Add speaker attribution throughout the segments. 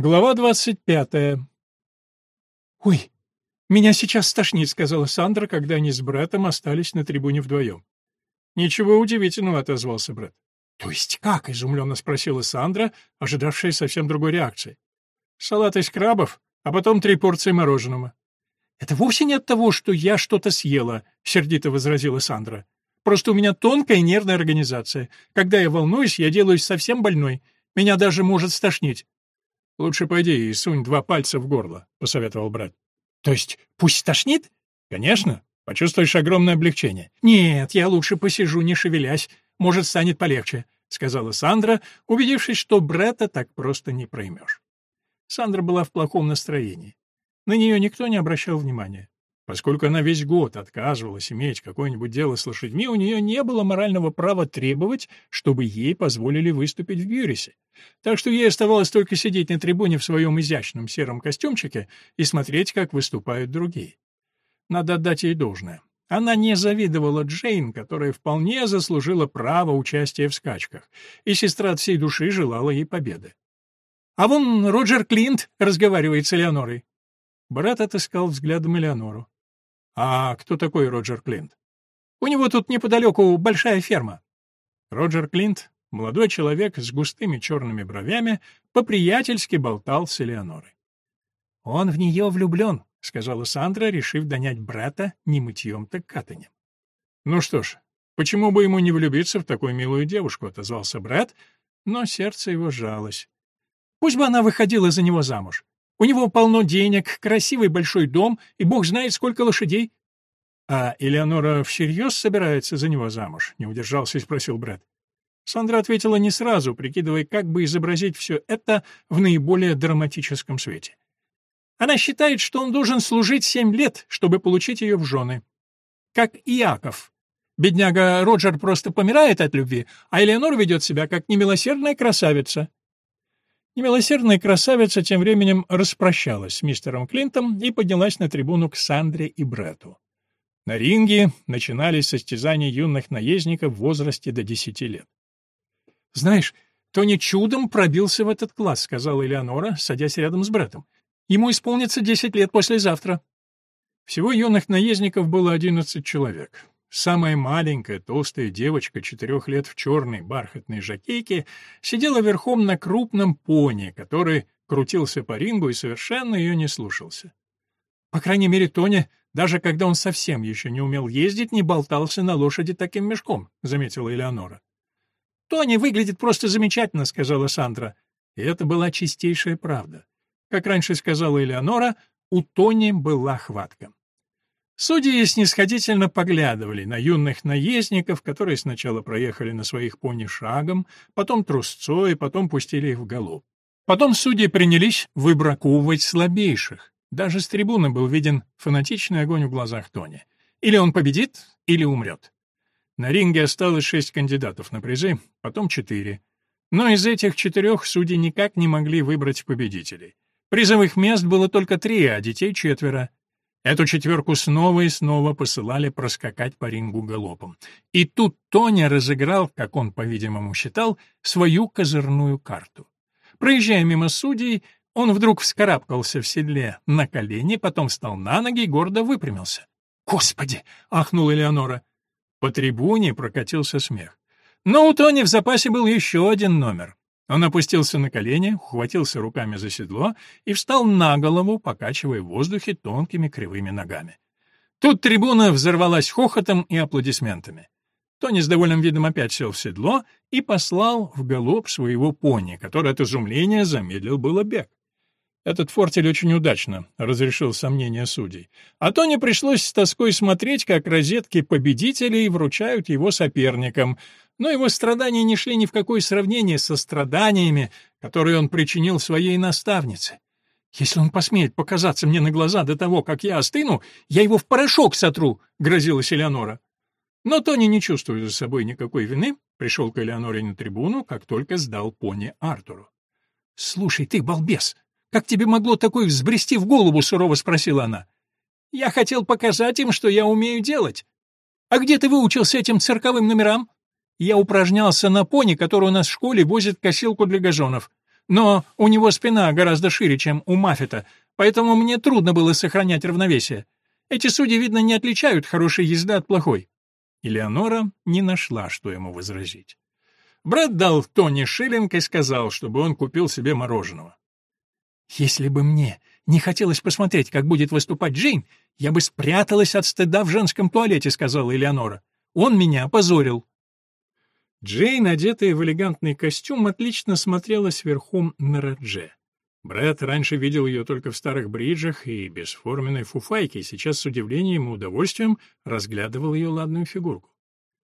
Speaker 1: Глава двадцать пятая. «Ой, меня сейчас стошнит», — сказала Сандра, когда они с братом остались на трибуне вдвоем. «Ничего удивительного», — отозвался брат. «То есть как?» — изумленно спросила Сандра, ожидавшая совсем другой реакции. «Салат из крабов, а потом три порции мороженого». «Это вовсе не от того, что я что-то съела», — сердито возразила Сандра. «Просто у меня тонкая нервная организация. Когда я волнуюсь, я делаюсь совсем больной. Меня даже может стошнить. «Лучше пойди и сунь два пальца в горло», — посоветовал брат. «То есть пусть тошнит?» «Конечно. Почувствуешь огромное облегчение». «Нет, я лучше посижу, не шевелясь. Может, станет полегче», — сказала Сандра, убедившись, что брата так просто не проймешь. Сандра была в плохом настроении. На нее никто не обращал внимания. Поскольку она весь год отказывалась иметь какое-нибудь дело с лошадьми, у нее не было морального права требовать, чтобы ей позволили выступить в Бьюрисе. Так что ей оставалось только сидеть на трибуне в своем изящном сером костюмчике и смотреть, как выступают другие. Надо отдать ей должное. Она не завидовала Джейн, которая вполне заслужила право участия в скачках, и сестра от всей души желала ей победы. «А вон Роджер Клинт разговаривает с Элеонорой». Брат отыскал взглядом Элеонору. «А кто такой Роджер Клинт?» «У него тут неподалеку большая ферма». Роджер Клинт, молодой человек с густыми черными бровями, по-приятельски болтал с Элеонорой. «Он в нее влюблен», — сказала Сандра, решив донять брата не мытьем, так катанем. «Ну что ж, почему бы ему не влюбиться в такую милую девушку?» — отозвался брат, но сердце его жалось. «Пусть бы она выходила за него замуж. У него полно денег, красивый большой дом и бог знает сколько лошадей. А Элеонора всерьез собирается за него замуж? Не удержался и спросил брат. Сандра ответила не сразу, прикидывая, как бы изобразить все это в наиболее драматическом свете. Она считает, что он должен служить семь лет, чтобы получить ее в жены. Как Иаков. Бедняга Роджер просто помирает от любви, а Элеонора ведет себя как немилосердная красавица. Немилосердная красавица тем временем распрощалась с мистером Клинтом и поднялась на трибуну к Сандре и Брету. На ринге начинались состязания юных наездников в возрасте до десяти лет. «Знаешь, Тони чудом пробился в этот класс», — сказала Элеонора, садясь рядом с Бретом. «Ему исполнится десять лет послезавтра». Всего юных наездников было одиннадцать человек. Самая маленькая, толстая девочка, четырех лет в черной бархатной жакейке, сидела верхом на крупном пони, который крутился по рингу и совершенно ее не слушался. По крайней мере, Тоня, даже когда он совсем еще не умел ездить, не болтался на лошади таким мешком, — заметила Элеонора. «Тони выглядит просто замечательно», — сказала Сандра. И это была чистейшая правда. Как раньше сказала Элеонора, у Тони была хватка. Судьи снисходительно поглядывали на юных наездников, которые сначала проехали на своих пони шагом, потом трусцой, потом пустили их в галоп. Потом судьи принялись выбраковывать слабейших. Даже с трибуны был виден фанатичный огонь в глазах Тони. Или он победит, или умрет. На ринге осталось шесть кандидатов на призы, потом четыре. Но из этих четырех судьи никак не могли выбрать победителей. Призовых мест было только три, а детей четверо. Эту четверку снова и снова посылали проскакать по рингу галопом. И тут Тоня разыграл, как он, по-видимому, считал, свою козырную карту. Проезжая мимо судей, он вдруг вскарабкался в седле на колени, потом встал на ноги и гордо выпрямился. «Господи!» — ахнула Элеонора. По трибуне прокатился смех. Но у Тони в запасе был еще один номер. Он опустился на колени, ухватился руками за седло и встал на голову, покачивая в воздухе тонкими кривыми ногами. Тут трибуна взорвалась хохотом и аплодисментами. Тони с довольным видом опять сел в седло и послал в галоп своего пони, который от изумления замедлил было бег. Этот фортель очень удачно разрешил сомнения судей. А Тони пришлось с тоской смотреть, как розетки победителей вручают его соперникам, но его страдания не шли ни в какое сравнение со страданиями, которые он причинил своей наставнице. «Если он посмеет показаться мне на глаза до того, как я остыну, я его в порошок сотру», — грозилась Элеонора. Но Тони, не чувствуя за собой никакой вины, пришел к Элеоноре на трибуну, как только сдал пони Артуру. «Слушай, ты, балбес, как тебе могло такое взбрести в голову?» — сурово спросила она. «Я хотел показать им, что я умею делать. А где ты выучился этим цирковым номерам?» Я упражнялся на пони, который у нас в школе возит косилку для газонов. но у него спина гораздо шире, чем у Маффета, поэтому мне трудно было сохранять равновесие. Эти судьи, видно, не отличают хорошей езды от плохой». Элеонора не нашла, что ему возразить. Брэд дал Тони шиллинг и сказал, чтобы он купил себе мороженого. «Если бы мне не хотелось посмотреть, как будет выступать Джейн, я бы спряталась от стыда в женском туалете», — сказала Элеонора. «Он меня опозорил». Джейн, одетая в элегантный костюм, отлично смотрелась верхом на Радже. Брэд раньше видел ее только в старых бриджах и бесформенной фуфайке, и сейчас с удивлением и удовольствием разглядывал ее ладную фигурку.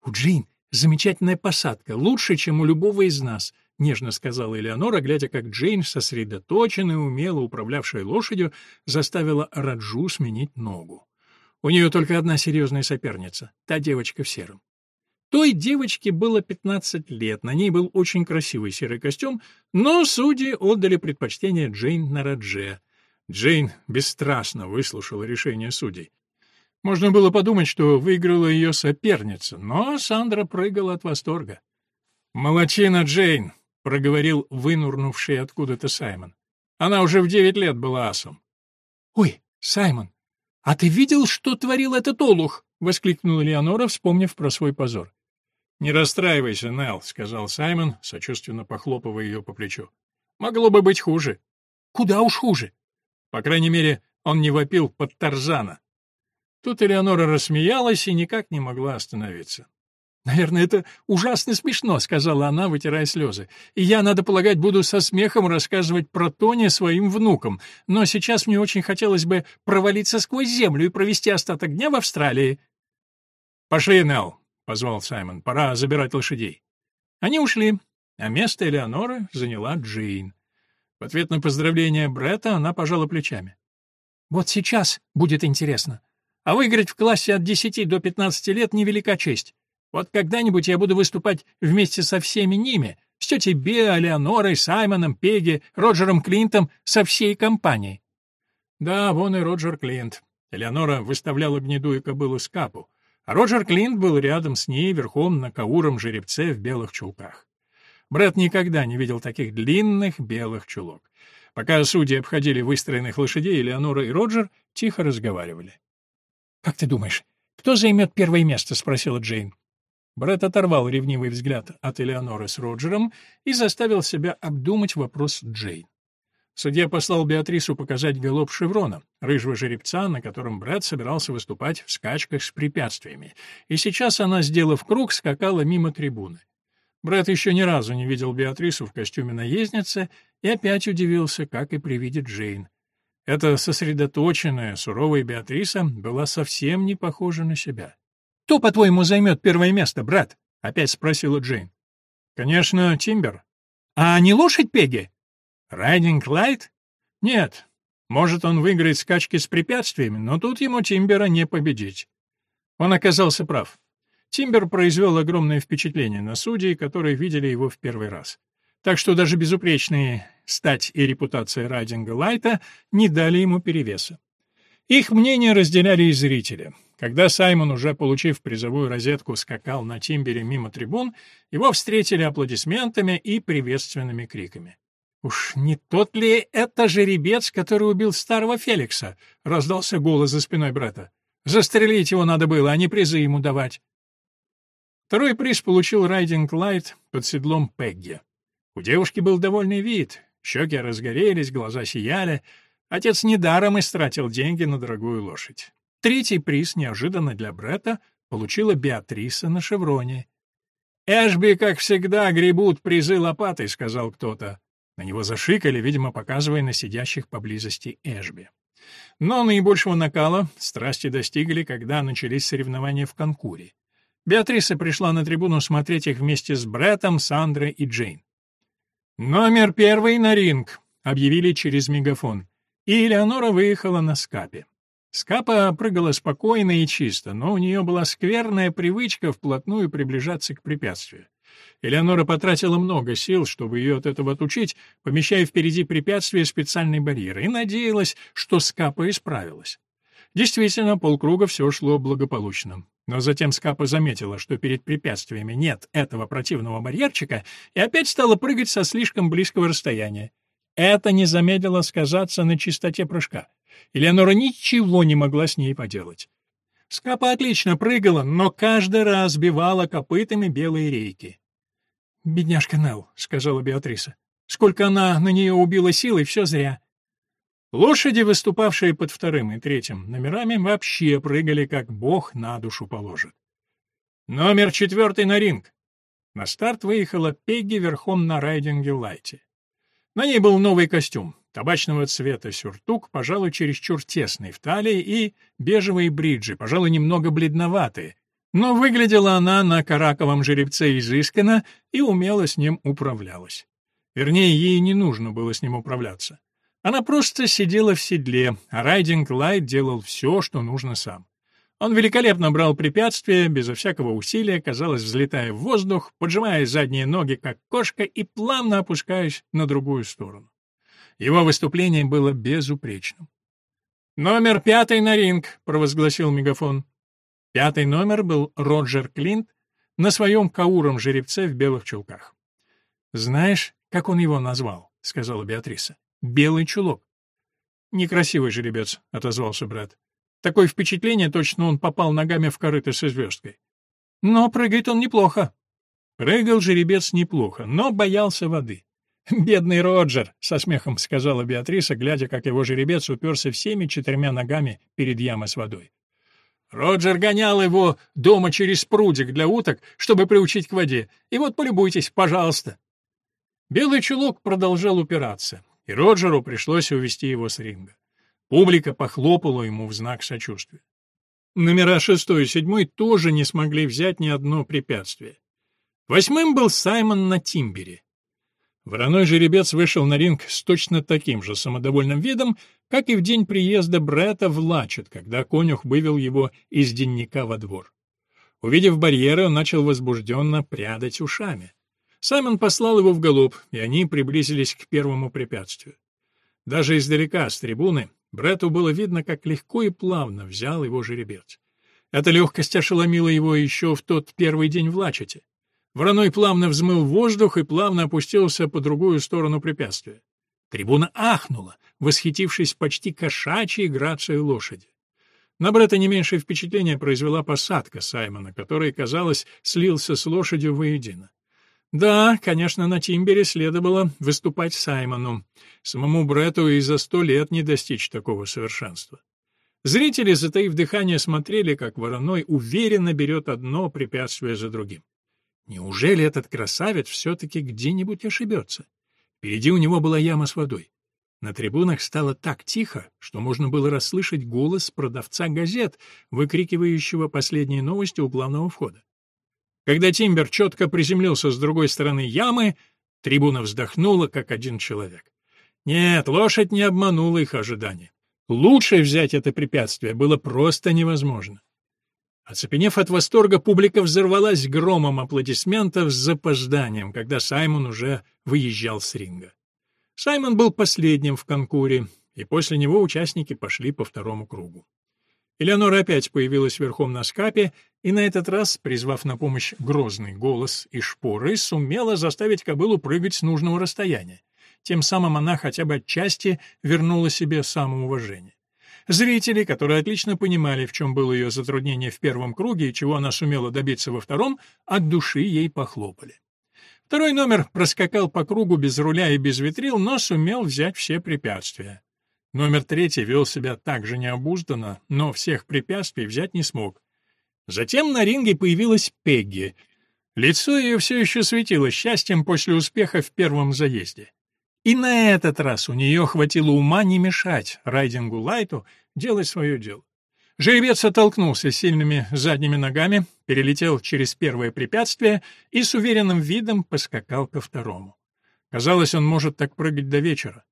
Speaker 1: «У Джейн замечательная посадка, лучше, чем у любого из нас», — нежно сказала Элеонора, глядя, как Джейн, сосредоточенная и умело управлявшая лошадью, заставила Раджу сменить ногу. У нее только одна серьезная соперница — та девочка в сером. Той девочке было 15 лет, на ней был очень красивый серый костюм, но судьи отдали предпочтение Джейн на Радже. Джейн бесстрастно выслушала решение судей. Можно было подумать, что выиграла ее соперница, но Сандра прыгала от восторга. «Молодчина, Джейн!» — проговорил вынурнувший откуда-то Саймон. «Она уже в девять лет была асом». «Ой, Саймон, а ты видел, что творил этот олух?» — воскликнула Леонора, вспомнив про свой позор. «Не расстраивайся, Нелл», — сказал Саймон, сочувственно похлопывая ее по плечу. «Могло бы быть хуже». «Куда уж хуже?» По крайней мере, он не вопил под Тарзана. Тут Элеонора рассмеялась и никак не могла остановиться. «Наверное, это ужасно смешно», — сказала она, вытирая слезы. «И я, надо полагать, буду со смехом рассказывать про Тони своим внукам, но сейчас мне очень хотелось бы провалиться сквозь землю и провести остаток дня в Австралии». «Пошли, Нелл», — позвал Саймон. «Пора забирать лошадей». Они ушли, а место Элеоноры заняла Джейн. В ответ на поздравление Бретта она пожала плечами. «Вот сейчас будет интересно. А выиграть в классе от 10 до 15 лет — невелика честь. Вот когда-нибудь я буду выступать вместе со всеми ними, с тетей Беа, Элеонорой, Саймоном, Пеги, Роджером Клинтом, со всей компанией». Да, вон и Роджер Клинт. Элеонора выставляла гнедую кобылу с капу. Роджер Клинт был рядом с ней, верхом на кауром жеребце в белых чулках. Брэд никогда не видел таких длинных белых чулок. Пока судьи обходили выстроенных лошадей, Элеонора и Роджер тихо разговаривали. «Как ты думаешь, кто займет первое место?» — спросила Джейн. Брэд оторвал ревнивый взгляд от Элеоноры с Роджером и заставил себя обдумать вопрос Джейн. Судья послал Беатрису показать галоп Шеврона, рыжего жеребца, на котором Брэд собирался выступать в скачках с препятствиями, и сейчас она, сделав круг, скакала мимо трибуны. Брэд еще ни разу не видел Беатрису в костюме наездницы и опять удивился, как и при виде Джейн. Эта сосредоточенная, суровая Беатриса была совсем не похожа на себя. «Кто, по-твоему, займет первое место, брат?» — опять спросила Джейн. «Конечно, Тимбер». «А не лошадь Пеги?» Райдинг Лайт? Нет. Может, он выиграет скачки с препятствиями, но тут ему Тимбера не победить. Он оказался прав. Тимбер произвел огромное впечатление на судей, которые видели его в первый раз. Так что даже безупречные стать и репутация Райдинга Лайта не дали ему перевеса. Их мнение разделяли и зрители. Когда Саймон, уже получив призовую розетку, скакал на Тимбере мимо трибун, его встретили аплодисментами и приветственными криками. «Уж не тот ли это жеребец, который убил старого Феликса?» — раздался голос за спиной брата. «Застрелить его надо было, а не призы ему давать». Второй приз получил Райдинг Лайт под седлом Пегги. У девушки был довольный вид, щеки разгорелись, глаза сияли. Отец недаром истратил деньги на дорогую лошадь. Третий приз, неожиданно для Бретта, получила Беатриса на шевроне. «Эшби, как всегда, гребут призы лопатой», — сказал кто-то. На него зашикали, видимо, показывая на сидящих поблизости Эшби. Но наибольшего накала страсти достигли, когда начались соревнования в конкуре. Беатриса пришла на трибуну смотреть их вместе с Бреттом, Сандрой и Джейн. «Номер первый на ринг», — объявили через мегафон, и Элеонора выехала на скапе. Скапа прыгала спокойно и чисто, но у нее была скверная привычка вплотную приближаться к препятствию. Элеонора потратила много сил, чтобы ее от этого отучить, помещая впереди препятствия специальный барьер, и надеялась, что Скапа исправилась. Действительно, полкруга все шло благополучно. Но затем Скапа заметила, что перед препятствиями нет этого противного барьерчика, и опять стала прыгать со слишком близкого расстояния. Это не замедлило сказаться на чистоте прыжка. Элеонора ничего не могла с ней поделать. Скапа отлично прыгала, но каждый раз бивала копытами белые рейки. «Бедняжка Нелл», — сказала Беатриса. «Сколько она на нее убила силой, все зря». Лошади, выступавшие под вторым и третьим номерами, вообще прыгали, как бог на душу положит. Номер четвертый на ринг. На старт выехала Пегги верхом на райдинге Лайте. На ней был новый костюм, табачного цвета сюртук, пожалуй, чересчур тесный в талии, и бежевые бриджи, пожалуй, немного бледноватые. Но выглядела она на караковом жеребце изысканно и умело с ним управлялась. Вернее, ей не нужно было с ним управляться. Она просто сидела в седле, а Райдинг Лайт делал все, что нужно сам. Он великолепно брал препятствия, безо всякого усилия, казалось, взлетая в воздух, поджимая задние ноги, как кошка, и плавно опускаясь на другую сторону. Его выступление было безупречным. «Номер пятый на ринг», — провозгласил мегафон. Пятый номер был Роджер Клинт на своем кауром жеребце в белых чулках. «Знаешь, как он его назвал?» — сказала Беатриса. «Белый чулок». «Некрасивый жеребец», — отозвался брат. «Такое впечатление, точно он попал ногами в корыто со звездкой». «Но прыгает он неплохо». Прыгал жеребец неплохо, но боялся воды. «Бедный Роджер!» — со смехом сказала Беатриса, глядя, как его жеребец уперся всеми четырьмя ногами перед ямой с водой. Роджер гонял его дома через прудик для уток, чтобы приучить к воде. И вот полюбуйтесь, пожалуйста. Белый чулок продолжал упираться, и Роджеру пришлось увести его с ринга. Публика похлопала ему в знак сочувствия. Номера шестой и седьмой тоже не смогли взять ни одно препятствие. Восьмым был Саймон на Тимбере. Вороной жеребец вышел на ринг с точно таким же самодовольным видом, как и в день приезда Бретта в Лачет, когда конюх вывел его из денника во двор. Увидев барьеры, он начал возбужденно прядать ушами. Саймон послал его в галоп, и они приблизились к первому препятствию. Даже издалека, с трибуны, Бретту было видно, как легко и плавно взял его жеребец. Эта легкость ошеломила его еще в тот первый день в Лачете. Вороной плавно взмыл воздух и плавно опустился по другую сторону препятствия. Трибуна ахнула, восхитившись почти кошачьей грацией лошади. На Бретта не меньшее впечатление произвела посадка Саймона, который, казалось, слился с лошадью воедино. Да, конечно, на Тимбере следовало выступать Саймону. Самому Бретту и за сто лет не достичь такого совершенства. Зрители, затаив дыхание, смотрели, как Вороной уверенно берет одно препятствие за другим. Неужели этот красавец все-таки где-нибудь ошибется? Впереди у него была яма с водой. На трибунах стало так тихо, что можно было расслышать голос продавца газет, выкрикивающего последние новости у главного входа. Когда Тимбер четко приземлился с другой стороны ямы, трибуна вздохнула, как один человек. Нет, лошадь не обманула их ожидания. Лучше взять это препятствие было просто невозможно. Оцепенев от восторга, публика взорвалась громом аплодисментов с запозданием, когда Саймон уже выезжал с ринга. Саймон был последним в конкуре, и после него участники пошли по второму кругу. Элеонора опять появилась верхом на скапе, и на этот раз, призвав на помощь грозный голос и шпоры, сумела заставить кобылу прыгать с нужного расстояния. Тем самым она хотя бы отчасти вернула себе самоуважение. Зрители, которые отлично понимали, в чем было ее затруднение в первом круге и чего она сумела добиться во втором, от души ей похлопали. Второй номер проскакал по кругу без руля и без ветрил, но сумел взять все препятствия. Номер третий вел себя так же необузданно, но всех препятствий взять не смог. Затем на ринге появилась Пегги. Лицо ее все еще светило счастьем после успеха в первом заезде. И на этот раз у нее хватило ума не мешать Райдингу Лайту делать свое дело. Жеребец оттолкнулся сильными задними ногами, перелетел через первое препятствие и с уверенным видом поскакал ко второму. Казалось, он может так прыгать до вечера.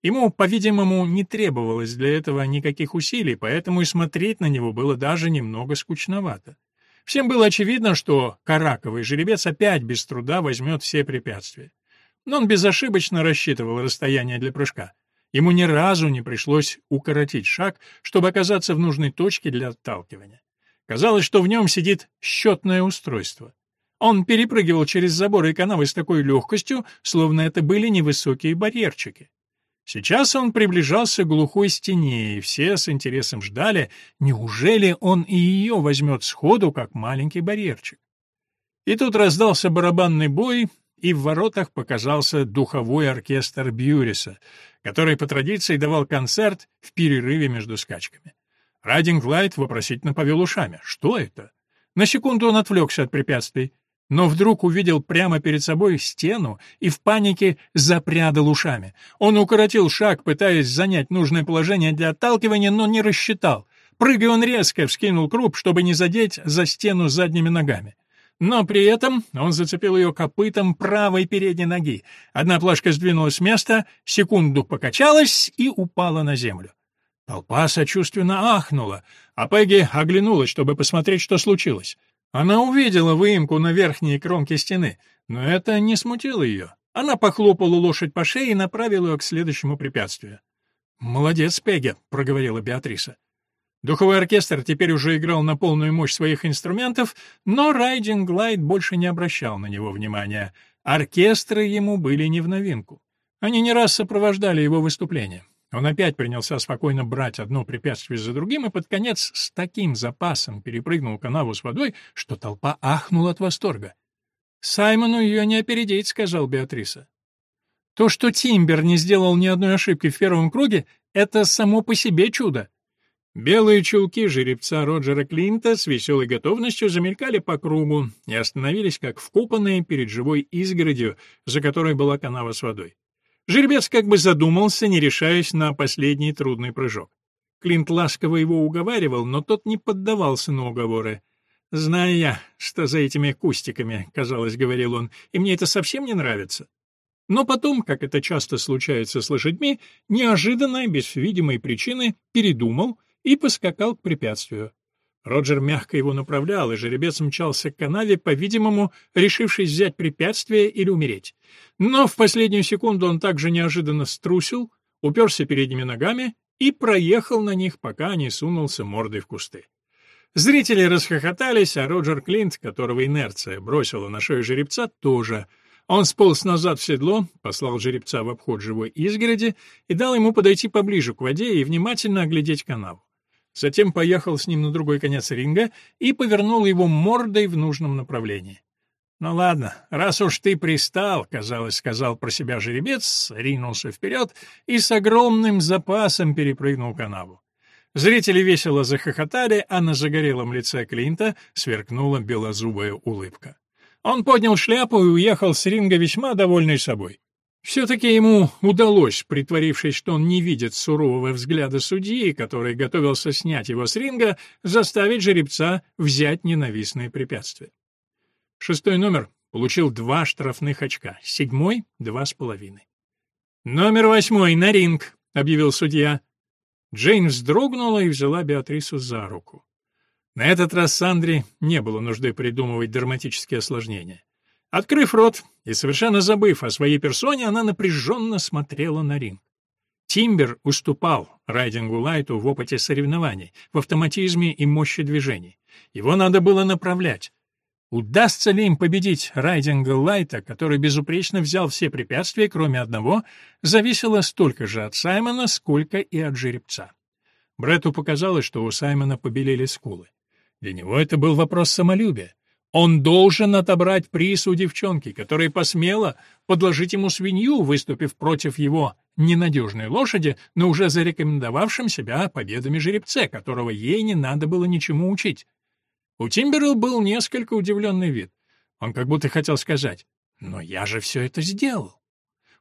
Speaker 1: Ему, по-видимому, не требовалось для этого никаких усилий, поэтому и смотреть на него было даже немного скучновато. Всем было очевидно, что караковый жеребец опять без труда возьмет все препятствия но он безошибочно рассчитывал расстояние для прыжка. Ему ни разу не пришлось укоротить шаг, чтобы оказаться в нужной точке для отталкивания. Казалось, что в нем сидит счетное устройство. Он перепрыгивал через заборы и канавы с такой легкостью, словно это были невысокие барьерчики. Сейчас он приближался к глухой стене, и все с интересом ждали, неужели он и ее возьмет сходу, как маленький барьерчик. И тут раздался барабанный бой, и в воротах показался духовой оркестр Бьюриса, который по традиции давал концерт в перерыве между скачками. Райдинг Лайт вопросительно повел ушами. Что это? На секунду он отвлекся от препятствий но вдруг увидел прямо перед собой стену и в панике запрядал ушами. Он укоротил шаг, пытаясь занять нужное положение для отталкивания, но не рассчитал. Прыгая он резко вскинул круп, чтобы не задеть за стену задними ногами. Но при этом он зацепил ее копытом правой передней ноги. Одна плашка сдвинулась с места, секунду покачалась и упала на землю. Толпа сочувственно ахнула, а Пегги оглянулась, чтобы посмотреть, что случилось. Она увидела выемку на верхней кромке стены, но это не смутило ее. Она похлопала лошадь по шее и направила ее к следующему препятствию. «Молодец, Пегги», — проговорила Беатриса. Духовой оркестр теперь уже играл на полную мощь своих инструментов, но Райдинг Глайд больше не обращал на него внимания. Оркестры ему были не в новинку. Они не раз сопровождали его выступления. Он опять принялся спокойно брать одно препятствие за другим и под конец с таким запасом перепрыгнул канаву с водой, что толпа ахнула от восторга. «Саймону ее не опередить», — сказал Беатриса. То, что Тимбер не сделал ни одной ошибки в первом круге, это само по себе чудо. Белые чулки жеребца Роджера Клинта с веселой готовностью замелькали по кругу и остановились как вкопанные перед живой изгородью, за которой была канава с водой. Жеребец как бы задумался, не решаясь на последний трудный прыжок. Клинт ласково его уговаривал, но тот не поддавался на уговоры. «Знаю я, что за этими кустиками», — казалось, говорил он, — «и мне это совсем не нравится». Но потом, как это часто случается с лошадьми, неожиданно, без видимой причины, передумал и поскакал к препятствию. Роджер мягко его направлял, и жеребец мчался к канаве, по-видимому, решившись взять препятствие или умереть. Но в последнюю секунду он также неожиданно струсил, уперся передними ногами и проехал на них, пока не сунулся мордой в кусты. Зрители расхохотались, а Роджер Клинт, которого инерция бросила на шею жеребца, тоже. Он сполз назад в седло, послал жеребца в обход живой изгороди и дал ему подойти поближе к воде и внимательно оглядеть канаву затем поехал с ним на другой конец ринга и повернул его мордой в нужном направлении. «Ну ладно, раз уж ты пристал», — казалось, сказал про себя жеребец, ринулся вперед и с огромным запасом перепрыгнул канаву. Зрители весело захохотали, а на загорелом лице Клинта сверкнула белозубая улыбка. Он поднял шляпу и уехал с ринга весьма довольный собой. Все-таки ему удалось, притворившись, что он не видит сурового взгляда судьи, который готовился снять его с ринга, заставить жеребца взять ненавистные препятствия. Шестой номер получил два штрафных очка, седьмой — два с половиной. «Номер восьмой на ринг», — объявил судья. Джейн вздрогнула и взяла Беатрису за руку. На этот раз Сандре не было нужды придумывать драматические осложнения. Открыв рот и совершенно забыв о своей персоне, она напряженно смотрела на ринг. Тимбер уступал Райдингу Лайту в опыте соревнований, в автоматизме и мощи движений. Его надо было направлять. Удастся ли им победить Райдинга Лайта, который безупречно взял все препятствия, кроме одного, зависело столько же от Саймона, сколько и от жеребца. Бретту показалось, что у Саймона побелели скулы. Для него это был вопрос самолюбия. Он должен отобрать приз у девчонки, которая посмела подложить ему свинью, выступив против его ненадежной лошади, но уже зарекомендовавшим себя победами жеребце, которого ей не надо было ничему учить. У Тимберл был несколько удивленный вид. Он как будто хотел сказать «Но я же все это сделал».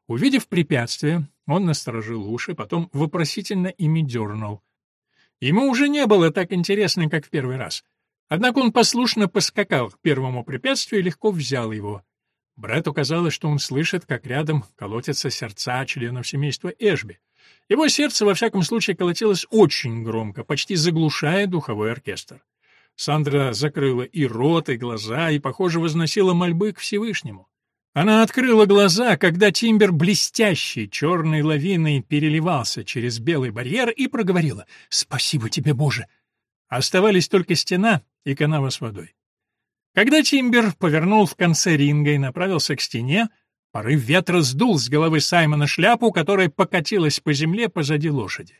Speaker 1: Увидев препятствие, он насторожил уши, потом вопросительно ими дернул. Ему уже не было так интересно, как в первый раз — Однако он послушно поскакал к первому препятствию и легко взял его. Брэду казалось, что он слышит, как рядом колотятся сердца членов семейства Эшби. Его сердце, во всяком случае, колотилось очень громко, почти заглушая духовой оркестр. Сандра закрыла и рот, и глаза, и, похоже, возносила мольбы к Всевышнему. Она открыла глаза, когда Тимбер блестящий черной лавиной переливался через белый барьер и проговорила «Спасибо тебе, Боже!». Оставались только стена и канава с водой. Когда Тимбер повернул в конце ринга и направился к стене, порыв ветра сдул с головы Саймона шляпу, которая покатилась по земле позади лошади.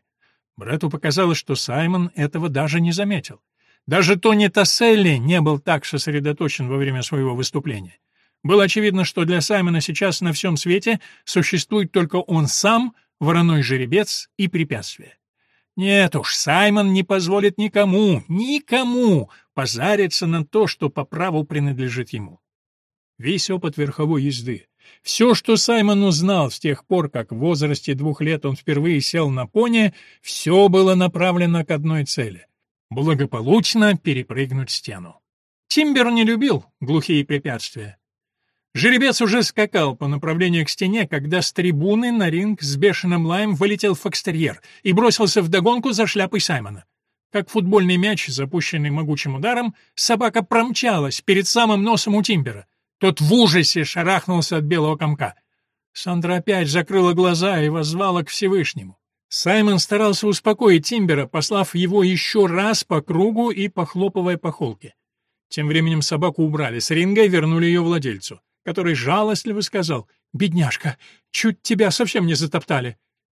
Speaker 1: Брету показалось, что Саймон этого даже не заметил. Даже Тони Тасселли не был так сосредоточен во время своего выступления. Было очевидно, что для Саймона сейчас на всем свете существует только он сам, вороной жеребец и препятствие. Нет уж, Саймон не позволит никому, никому позариться на то, что по праву принадлежит ему. Весь опыт верховой езды, все, что Саймон узнал с тех пор, как в возрасте двух лет он впервые сел на пони, все было направлено к одной цели — благополучно перепрыгнуть стену. Тимбер не любил глухие препятствия. Жеребец уже скакал по направлению к стене, когда с трибуны на ринг с бешеным лаем вылетел фокстерьер и бросился вдогонку за шляпой Саймона. Как футбольный мяч, запущенный могучим ударом, собака промчалась перед самым носом у Тимбера. Тот в ужасе шарахнулся от белого комка. Сандра опять закрыла глаза и воззвала к Всевышнему. Саймон старался успокоить Тимбера, послав его еще раз по кругу и похлопывая по холке. Тем временем собаку убрали с ринга и вернули ее владельцу который жалостливо сказал «Бедняжка, чуть тебя совсем не затоптали».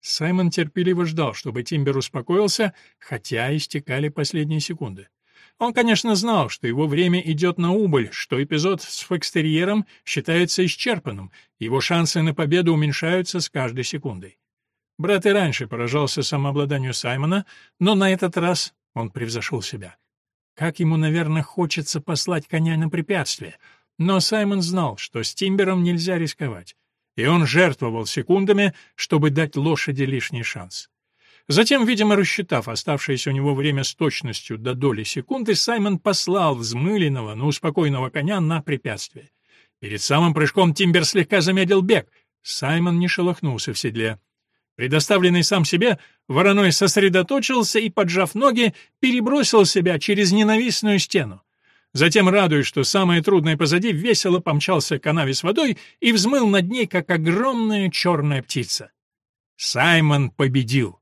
Speaker 1: Саймон терпеливо ждал, чтобы Тимбер успокоился, хотя истекали последние секунды. Он, конечно, знал, что его время идет на убыль, что эпизод с Фокстерьером считается исчерпанным, его шансы на победу уменьшаются с каждой секундой. Брат и раньше поражался самообладанию Саймона, но на этот раз он превзошел себя. Как ему, наверное, хочется послать коня на препятствие — но Саймон знал, что с Тимбером нельзя рисковать, и он жертвовал секундами, чтобы дать лошади лишний шанс. Затем, видимо, рассчитав оставшееся у него время с точностью до доли секунды, Саймон послал взмыленного, но успокойного коня на препятствие. Перед самым прыжком Тимбер слегка замедлил бег. Саймон не шелохнулся в седле. Предоставленный сам себе, вороной сосредоточился и, поджав ноги, перебросил себя через ненавистную стену. Затем, радуясь, что самое трудное позади, весело помчался канаве с водой и взмыл над ней, как огромная черная птица. Саймон победил.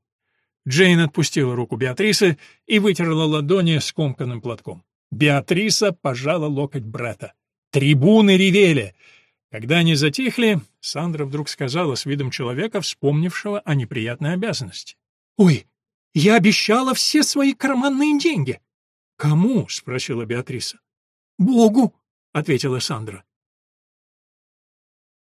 Speaker 1: Джейн отпустила руку Беатрисы и вытерла ладони скомканным платком. Беатриса пожала локоть брата. Трибуны ревели. Когда они затихли, Сандра вдруг сказала с видом человека, вспомнившего о неприятной обязанности. «Ой, я обещала все свои карманные деньги!» «Кому?» — спросила Беатриса. «Богу», — ответила Сандра.